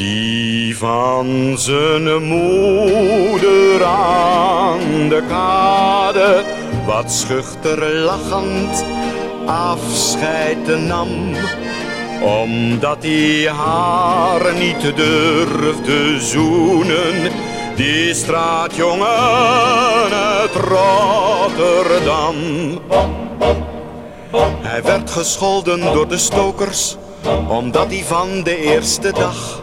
Die van zijn moeder aan de kade wat schuchter lachend afscheid nam omdat hij haar niet durfde zoenen. Die straatjongen uit Rotterdam. Hij werd gescholden door de stokers, omdat hij van de eerste dag,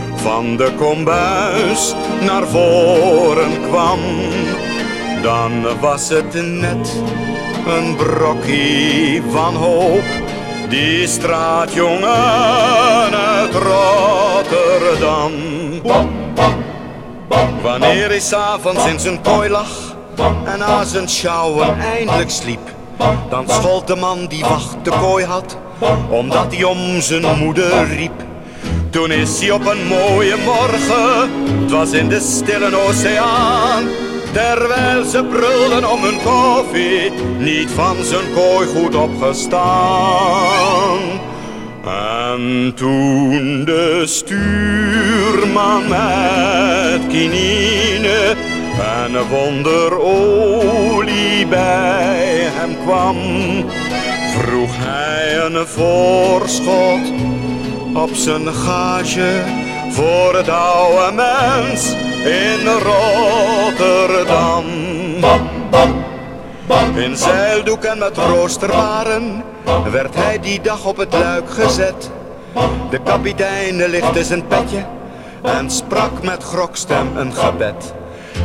van de kombuis naar voren kwam, dan was het net een brokje van hoop. Die straatjongen uit Rotterdam. Wanneer hij s'avonds in zijn kooi lag en na zijn sjouwen eindelijk sliep, dan schold de man die wacht de kooi had, omdat hij om zijn moeder riep. Toen is hij op een mooie morgen, het was in de stille oceaan, terwijl ze brulden om hun koffie, niet van zijn kooi goed opgestaan. En toen de stuurman met kinine en wonderolie bij hem kwam, vroeg hij een voorschot op zijn gage voor het oude mens in Rotterdam. In zeildoek en met roosterwaren werd hij die dag op het luik gezet. De kapitein lichtte zijn petje en sprak met grokstem een gebed.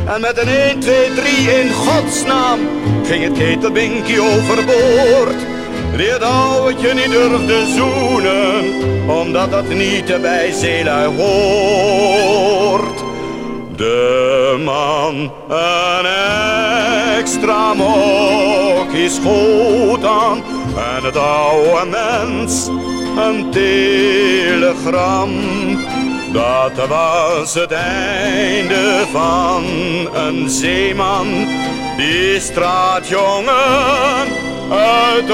En met een 1, 2, 3 in godsnaam ging het ketelbinkie overboord. Die het ouwtje niet durfde zoenen, omdat dat niet bij zeelui hoort. De man een extra mokkie schoot aan en het oude mens een telegram. Dat was het einde van een zeeman, die straatjongen uit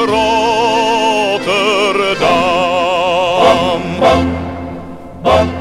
Rotterdam.